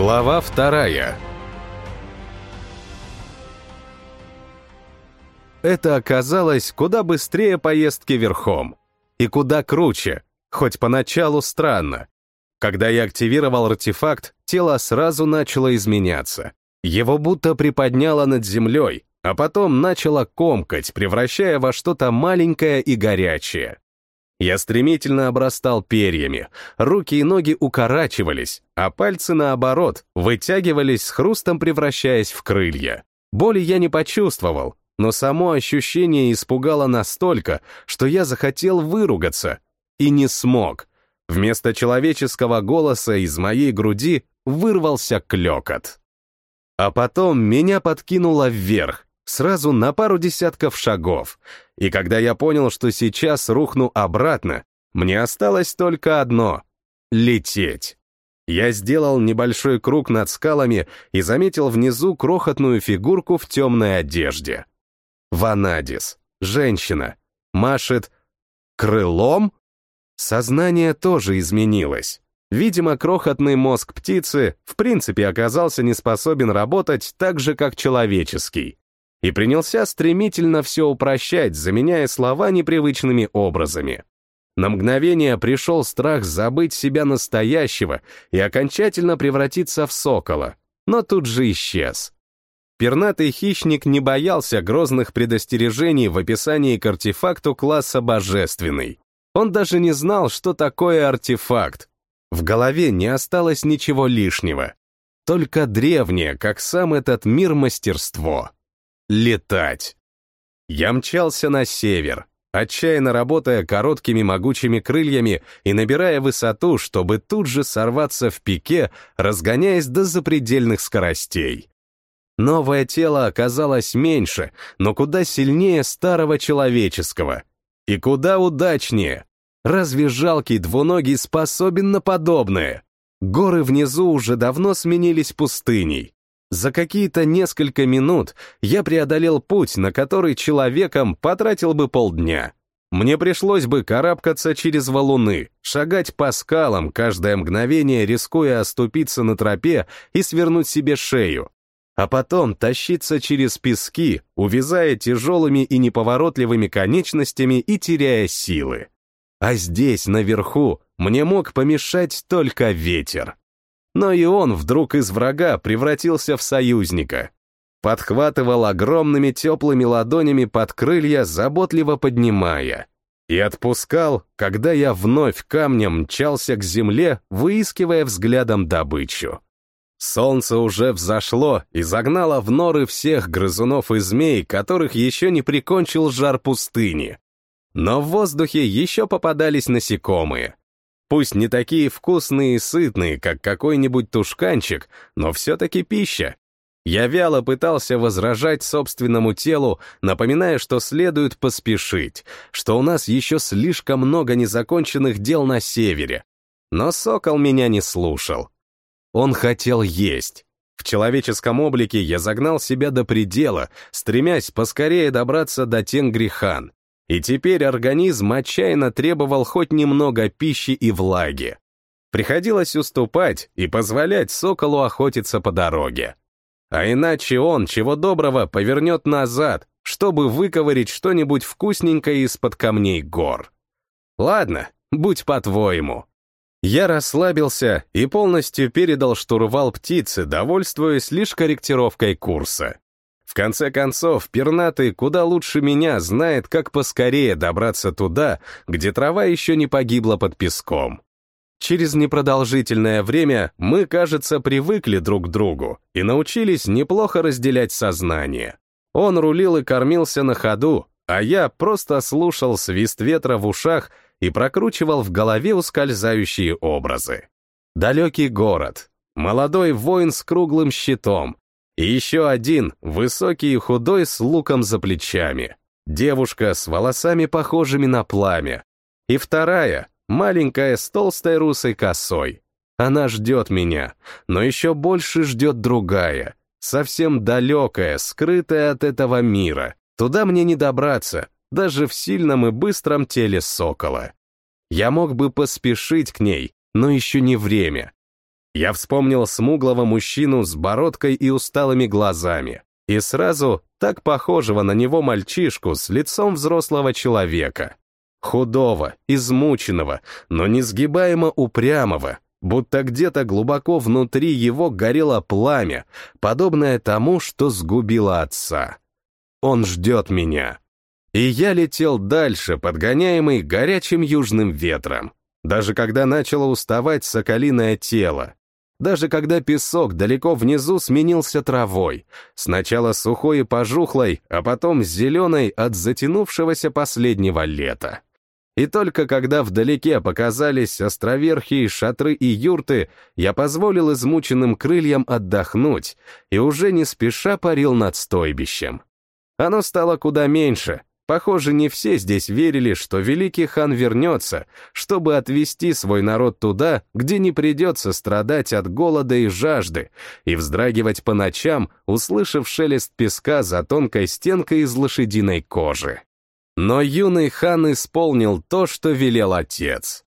Глава вторая. Это оказалось куда быстрее поездки верхом. И куда круче, хоть поначалу странно. Когда я активировал артефакт, тело сразу начало изменяться. Его будто приподняло над землей, а потом начало комкать, превращая во что-то маленькое и горячее. Я стремительно обрастал перьями, руки и ноги укорачивались, а пальцы, наоборот, вытягивались с хрустом, превращаясь в крылья. Боли я не почувствовал, но само ощущение испугало настолько, что я захотел выругаться. И не смог. Вместо человеческого голоса из моей груди вырвался клекот. А потом меня подкинуло вверх, сразу на пару десятков шагов, и когда я понял, что сейчас рухну обратно, мне осталось только одно — лететь. Я сделал небольшой круг над скалами и заметил внизу крохотную фигурку в темной одежде. Ванадис, женщина, машет крылом? Сознание тоже изменилось. Видимо, крохотный мозг птицы в принципе оказался не способен работать так же, как человеческий и принялся стремительно все упрощать, заменяя слова непривычными образами. На мгновение пришел страх забыть себя настоящего и окончательно превратиться в сокола, но тут же исчез. Пернатый хищник не боялся грозных предостережений в описании к артефакту класса «Божественный». Он даже не знал, что такое артефакт. В голове не осталось ничего лишнего. Только древнее, как сам этот мир, мастерство летать. Я мчался на север, отчаянно работая короткими могучими крыльями и набирая высоту, чтобы тут же сорваться в пике, разгоняясь до запредельных скоростей. Новое тело оказалось меньше, но куда сильнее старого человеческого. И куда удачнее. Разве жалкий двуногий способен на подобное? Горы внизу уже давно сменились пустыней. За какие-то несколько минут я преодолел путь, на который человеком потратил бы полдня. Мне пришлось бы карабкаться через валуны, шагать по скалам, каждое мгновение рискуя оступиться на тропе и свернуть себе шею, а потом тащиться через пески, увязая тяжелыми и неповоротливыми конечностями и теряя силы. А здесь, наверху, мне мог помешать только ветер но и он вдруг из врага превратился в союзника. Подхватывал огромными теплыми ладонями под крылья, заботливо поднимая. И отпускал, когда я вновь камнем мчался к земле, выискивая взглядом добычу. Солнце уже взошло и загнало в норы всех грызунов и змей, которых еще не прикончил жар пустыни. Но в воздухе еще попадались насекомые. Пусть не такие вкусные и сытные, как какой-нибудь тушканчик, но все-таки пища. Я вяло пытался возражать собственному телу, напоминая, что следует поспешить, что у нас еще слишком много незаконченных дел на севере. Но сокол меня не слушал. Он хотел есть. В человеческом облике я загнал себя до предела, стремясь поскорее добраться до Тенгрихан и теперь организм отчаянно требовал хоть немного пищи и влаги. Приходилось уступать и позволять соколу охотиться по дороге. А иначе он, чего доброго, повернет назад, чтобы выковырить что-нибудь вкусненькое из-под камней гор. Ладно, будь по-твоему. Я расслабился и полностью передал штурвал птицы, довольствуясь лишь корректировкой курса. В конце концов, пернатый куда лучше меня знает, как поскорее добраться туда, где трава еще не погибла под песком. Через непродолжительное время мы, кажется, привыкли друг к другу и научились неплохо разделять сознание. Он рулил и кормился на ходу, а я просто слушал свист ветра в ушах и прокручивал в голове ускользающие образы. Далекий город, молодой воин с круглым щитом, и еще один, высокий и худой, с луком за плечами. Девушка с волосами, похожими на пламя. И вторая, маленькая, с толстой русой косой. Она ждет меня, но еще больше ждет другая, совсем далекая, скрытая от этого мира. Туда мне не добраться, даже в сильном и быстром теле сокола. Я мог бы поспешить к ней, но еще не время. Я вспомнил смуглого мужчину с бородкой и усталыми глазами, и сразу так похожего на него мальчишку с лицом взрослого человека. Худого, измученного, но несгибаемо упрямого, будто где-то глубоко внутри его горело пламя, подобное тому, что сгубило отца. Он ждет меня. И я летел дальше, подгоняемый горячим южным ветром. Даже когда начало уставать соколиное тело. Даже когда песок далеко внизу сменился травой, сначала сухой и пожухлой, а потом зеленой от затянувшегося последнего лета. И только когда вдалеке показались островерхие шатры и юрты, я позволил измученным крыльям отдохнуть и уже не спеша парил над стойбищем. Оно стало куда меньше. Похоже, не все здесь верили, что великий хан вернется, чтобы отвести свой народ туда, где не придется страдать от голода и жажды, и вздрагивать по ночам, услышав шелест песка за тонкой стенкой из лошадиной кожи. Но юный хан исполнил то, что велел отец.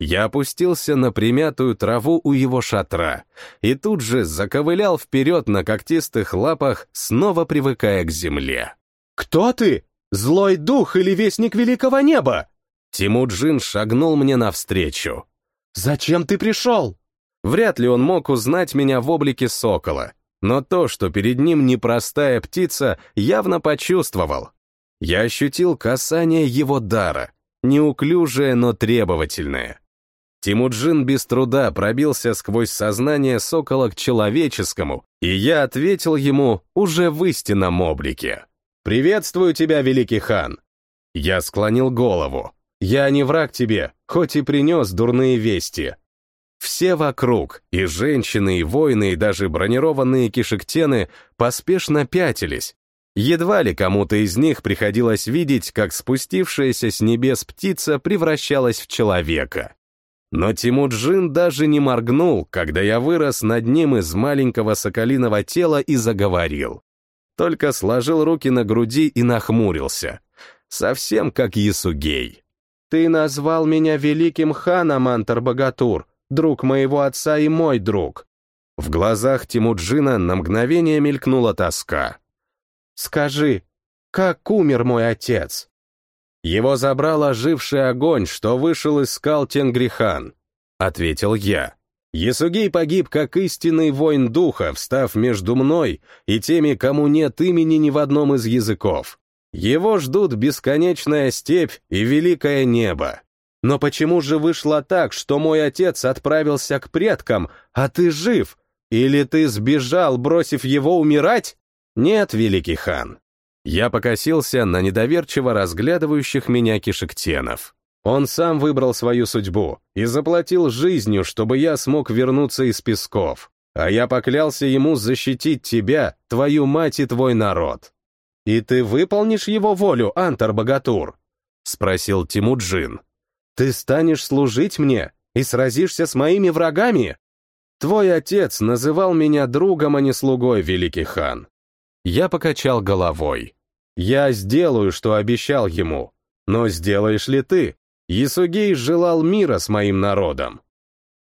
Я опустился на примятую траву у его шатра и тут же заковылял вперед на когтистых лапах, снова привыкая к земле. «Кто ты? Злой дух или вестник великого неба?» Тимуджин шагнул мне навстречу. «Зачем ты пришел?» Вряд ли он мог узнать меня в облике сокола, но то, что перед ним непростая птица, явно почувствовал. Я ощутил касание его дара, неуклюжее, но требовательное. Тимуджин без труда пробился сквозь сознание сокола к человеческому, и я ответил ему уже в истинном облике. «Приветствую тебя, великий хан!» Я склонил голову. «Я не враг тебе, хоть и принес дурные вести». Все вокруг, и женщины, и воины, и даже бронированные кишектены, поспешно пятились, Едва ли кому-то из них приходилось видеть, как спустившаяся с небес птица превращалась в человека. Но Тимуджин даже не моргнул, когда я вырос над ним из маленького соколиного тела и заговорил. Только сложил руки на груди и нахмурился. Совсем как Ясугей. «Ты назвал меня великим ханом, Антар-Богатур, друг моего отца и мой друг». В глазах Тимуджина на мгновение мелькнула тоска. Скажи, как умер мой отец?» «Его забрал оживший огонь, что вышел из скал Тенгрихан», — ответил я. Ясугей погиб как истинный воин духа, встав между мной и теми, кому нет имени ни в одном из языков. Его ждут бесконечная степь и великое небо. Но почему же вышло так, что мой отец отправился к предкам, а ты жив? Или ты сбежал, бросив его умирать? «Нет, великий хан». Я покосился на недоверчиво разглядывающих меня кишектенов. Он сам выбрал свою судьбу и заплатил жизнью, чтобы я смог вернуться из песков. А я поклялся ему защитить тебя, твою мать и твой народ. «И ты выполнишь его волю, Антар-Богатур?» — спросил Тимуджин. «Ты станешь служить мне и сразишься с моими врагами?» «Твой отец называл меня другом, а не слугой, великий хан. Я покачал головой. Я сделаю, что обещал ему. Но сделаешь ли ты? Ясугей желал мира с моим народом.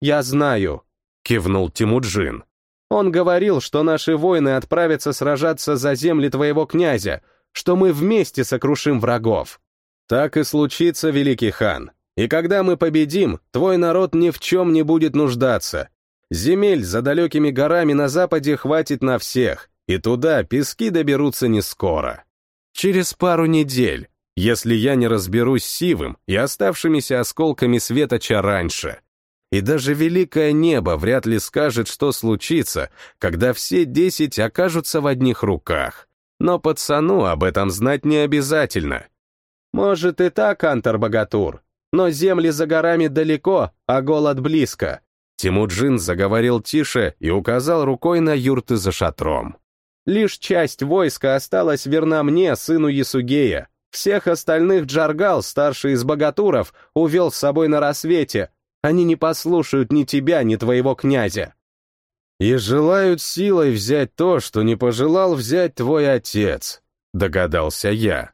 Я знаю, кивнул Тимуджин. Он говорил, что наши воины отправятся сражаться за земли твоего князя, что мы вместе сокрушим врагов. Так и случится, великий хан. И когда мы победим, твой народ ни в чем не будет нуждаться. Земель за далекими горами на западе хватит на всех, и туда пески доберутся не скоро. Через пару недель, если я не разберусь с Сивым и оставшимися осколками светоча раньше. И даже великое небо вряд ли скажет, что случится, когда все десять окажутся в одних руках. Но пацану об этом знать не обязательно. Может и так, Антар-Богатур, но земли за горами далеко, а голод близко. Тимуджин заговорил тише и указал рукой на юрты за шатром. Лишь часть войска осталась верна мне, сыну Ясугея. Всех остальных Джаргал, старший из богатуров, увел с собой на рассвете. Они не послушают ни тебя, ни твоего князя. И желают силой взять то, что не пожелал взять твой отец, догадался я.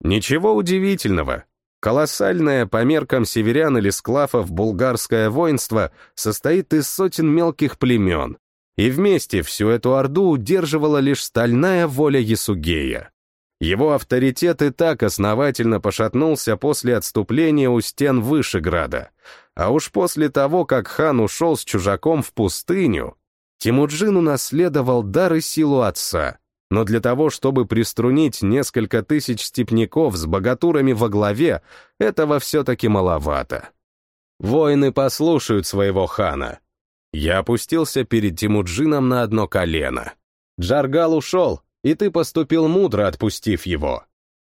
Ничего удивительного. Колоссальное по меркам северян или склафов булгарское воинство состоит из сотен мелких племен, и вместе всю эту орду удерживала лишь стальная воля Ясугея. Его авторитет и так основательно пошатнулся после отступления у стен Вышеграда, а уж после того, как хан ушел с чужаком в пустыню, Тимуджин унаследовал дар и силу отца, но для того, чтобы приструнить несколько тысяч степняков с богатурами во главе, этого все-таки маловато. Воины послушают своего хана. Я опустился перед Тимуджином на одно колено. Джаргал ушел, и ты поступил мудро, отпустив его.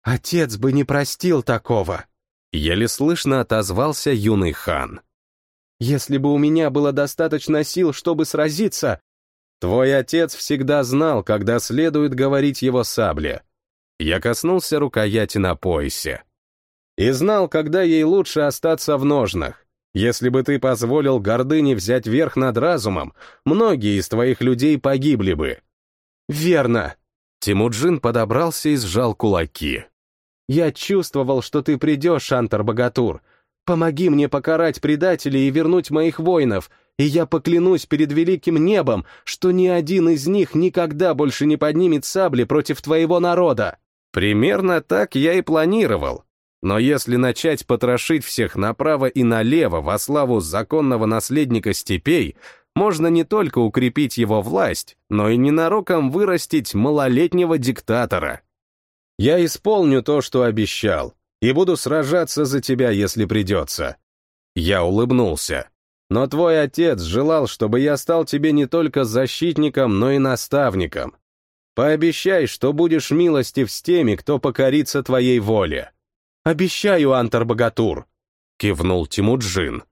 Отец бы не простил такого. Еле слышно отозвался юный хан. Если бы у меня было достаточно сил, чтобы сразиться, Твой отец всегда знал, когда следует говорить его сабле. Я коснулся рукояти на поясе. И знал, когда ей лучше остаться в ножнах. Если бы ты позволил гордыне взять верх над разумом, многие из твоих людей погибли бы. Верно. Тимуджин подобрался и сжал кулаки. Я чувствовал, что ты придешь, Антар-богатур. Помоги мне покарать предателей и вернуть моих воинов, и я поклянусь перед великим небом, что ни один из них никогда больше не поднимет сабли против твоего народа». Примерно так я и планировал. Но если начать потрошить всех направо и налево во славу законного наследника степей, можно не только укрепить его власть, но и ненароком вырастить малолетнего диктатора. Я исполню то, что обещал, и буду сражаться за тебя, если придется. Я улыбнулся. Но твой отец желал, чтобы я стал тебе не только защитником, но и наставником. Пообещай, что будешь милостив с теми, кто покорится твоей воле. Обещаю, Антар-богатур, кивнул Тимуджин.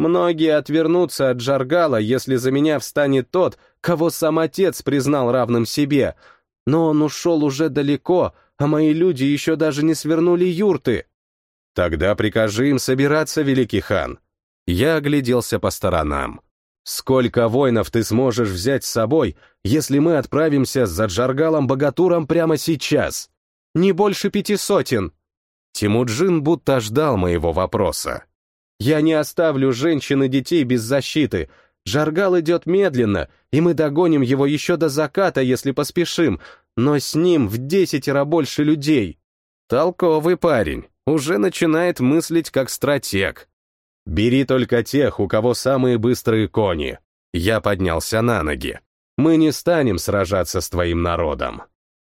Многие отвернутся от Джаргала, если за меня встанет тот, кого сам отец признал равным себе. Но он ушел уже далеко, а мои люди еще даже не свернули юрты. Тогда прикажи им собираться, великий хан. Я огляделся по сторонам. «Сколько воинов ты сможешь взять с собой, если мы отправимся за Джаргалом-богатуром прямо сейчас?» «Не больше пяти сотен». Тимуджин будто ждал моего вопроса. «Я не оставлю женщин и детей без защиты. Жаргал идет медленно, и мы догоним его еще до заката, если поспешим, но с ним в десятеро больше людей». Толковый парень, уже начинает мыслить как стратег. Бери только тех, у кого самые быстрые кони. Я поднялся на ноги. Мы не станем сражаться с твоим народом.